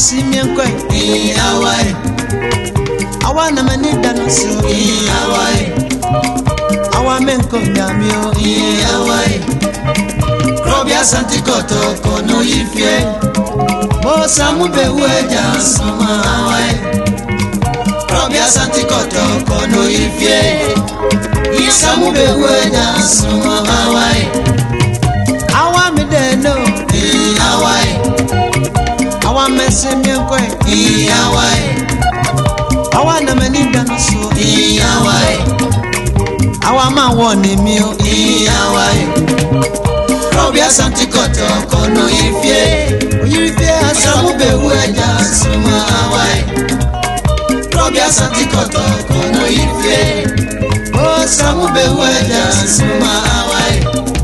si mien kwai e awai awana mani dano so Iyawai, awai awamen ko nyamio e awai krobia santikoto kono ifie mo samu bewe jansoma awai krobia koto kono ifie isamu bewe jansoma awai semienkoe iyawae awana menida nusu iyawae awama wone mio iyawae robia santikoto kono ifie oyirifie asamubewu ẹja sumu awae robia santikoto kono ifie osamubewu ẹja sumu awae.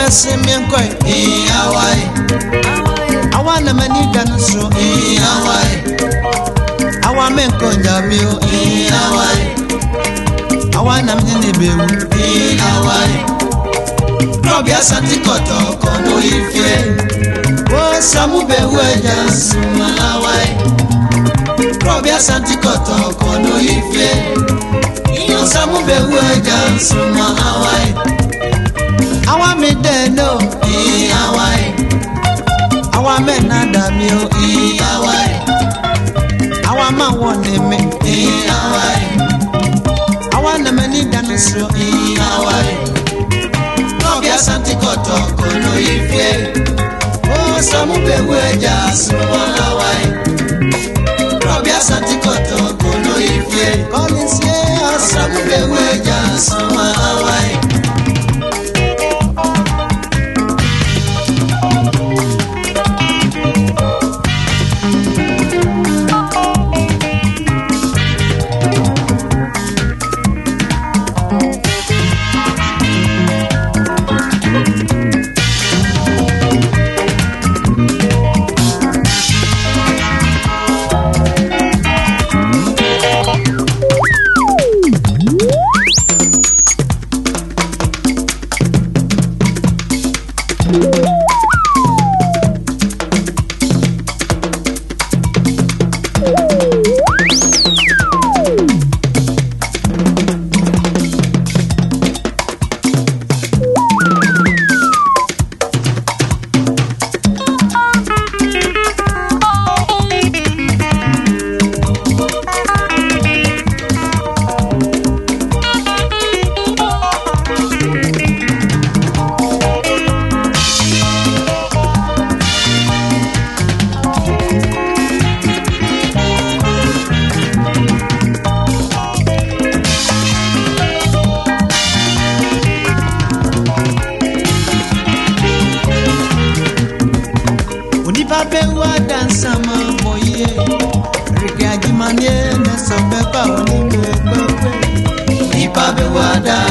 mɛse menkɔe awa na m'ani da no so awa menkɔ nyameo awa na mene ne bɛwu nɔbi asante kɔtɔkɔ no ifie wo samu bɛwu agya sumalawae nɔbi asante kɔtɔkɔ no ife. iyo samu bɛwu agya sum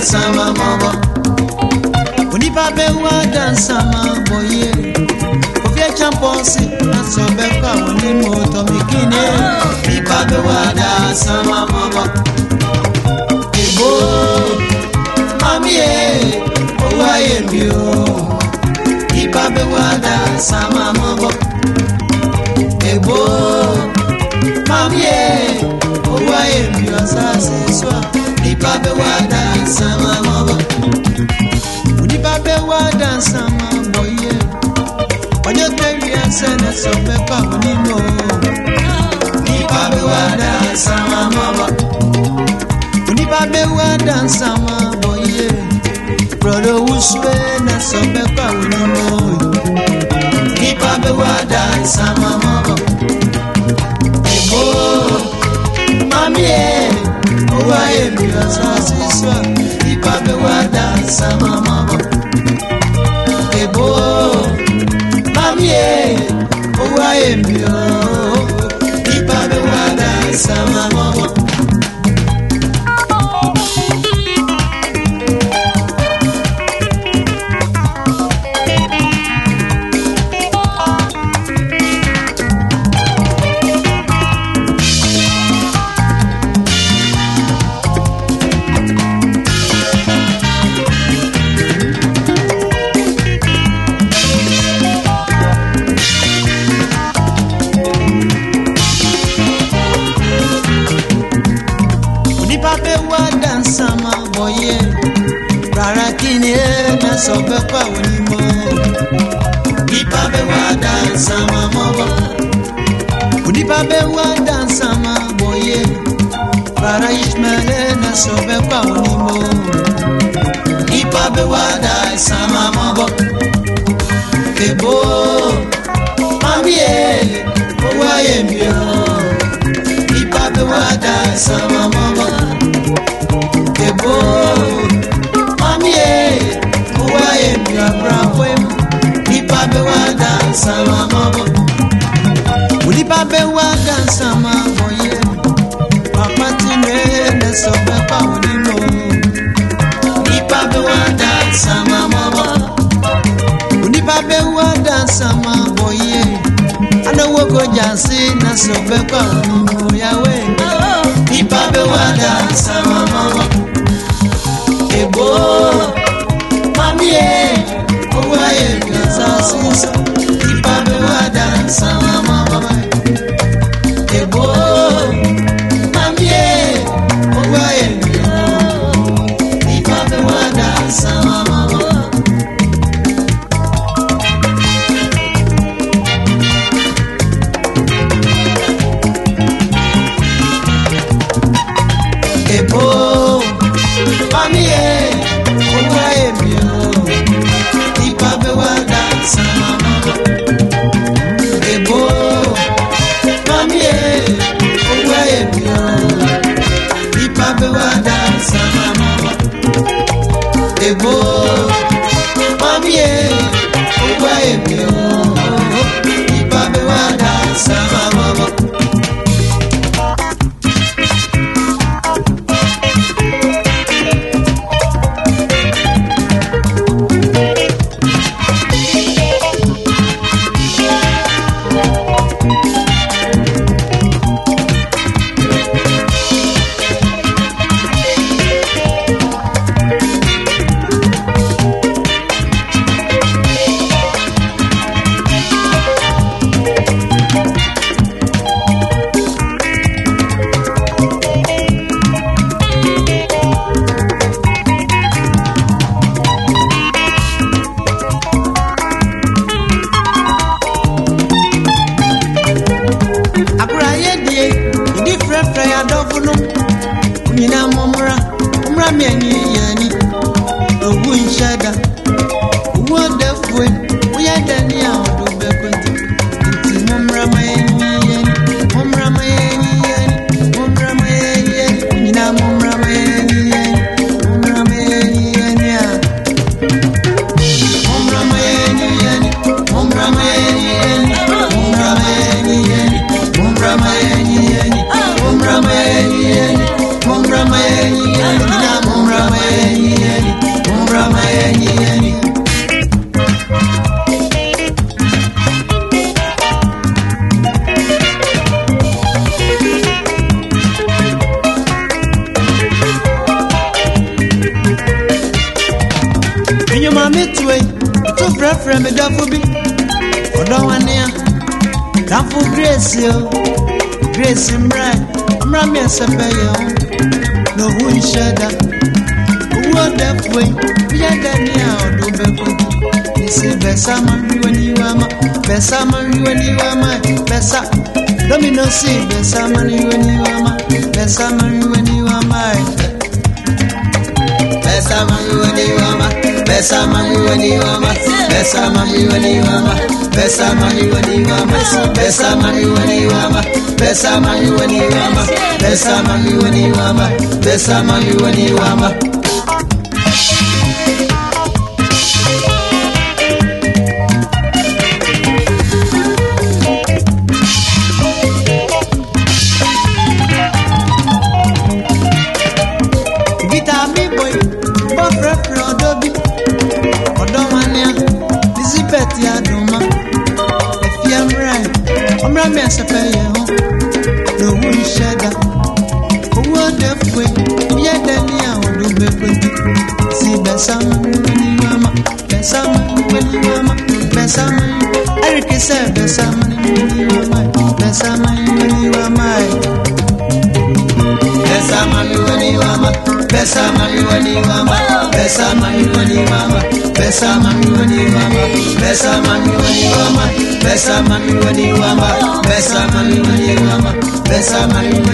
dansama mama onipa bɛwa dansama bɔye ofie champɔnsi nasɔ bɛkɔ àwọn onímọ̀ tɔmikine onipa bɛwa dansama mama ebo mami e, ye owó ayé mi o onipa bɛwa dansama mama ebo mami ye. dansa mama onipa bɛ wa dansa ma bɔ yɛ ɔnyɛ tɛri ɛsɛ na sɔ bɛ pa oni nɔ onipa bɛ wa dansa mama onipa bɛ wa dansa ma bɔ yɛ na sɔ bɛ pa oni nɔ onipa bɛ mama ebo mami yɛ. Why am I so sámọ́ mọ́ bọ̀. èbó mami ẹ e, owó ayé e mi ọ̀ sọ pé báwo ni mo. nípa bẹ́ẹ̀ wá dáńsà máa mọ́ bọ́. nípa bẹ́ẹ̀ wá dáńsà máa bọ̀yé. rárá ìṣmẹ̀lẹ̀ náà sọ pé báwo ni mo. nípa bẹ́ẹ̀ wá dáńsà máa mọ́ bọ́. kébó. danser na sopekwa olingo yawe ipabe wadansa mama ebo mamie owaye kaza susa ipabe wadansa mi ẹ̀yìn yẹn ni òwú ń ṣẹ̀dá òwú ọ̀dẹ̀ fún ẹ bóyá dẹ̀. ɛnwom ametue to frɛfrɛ me dafo bi ɔdɔ wanea dafo grace o grace mmerɛ mmra me ɛsɛpɛyɛ o na owu nhyɛ da owu ɔdafue bia da ne a ɔdo bɛko ɛsi bɛsa ma nhwiwaniwa ma bɛsa ma nhwiwaniwa ma bɛsa domino si bɛsa you are my bɛsa man. pesa mami waniwama pesa mami waniwama pesa mami waniwama besa mami waniwama pesa mami waniwama pesa mami waniwama pesa mami waniwama say, Bessa money, you are mine. Bessa money, you are mine. Bessa money, when you are mine. Bessa money, when you are mine. Bessa money, when you are mine. Bessa money, when you are mine. Bessa money, when you are mine. Bessa money, when you are mine. Bessa money, when you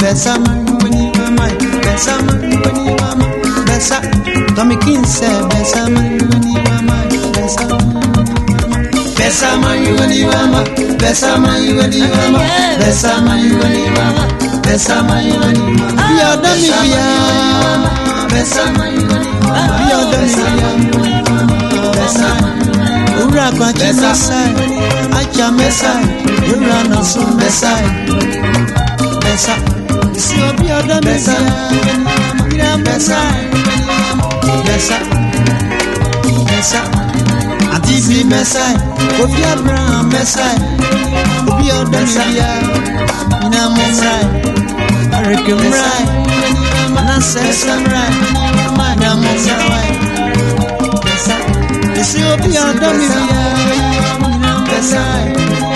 besa mangoni mama besa mangoni mama besa tomi kinse besa mangoni mama besa besa mangoni mama besa mangoni mama besa mangoni mama besa mangoni mama ya dami ya besa mangoni mama ya dami ya besa ura kwa chisa sai acha mesai ura na su mesai mesai sisi obi odo mesa mira mesa mesa mesa ati si mesa obi abra mesa obi odo mesa mina mesa arike mra mana sesa mra mana mesa wa mesa sisi obi odo mesa mira mesa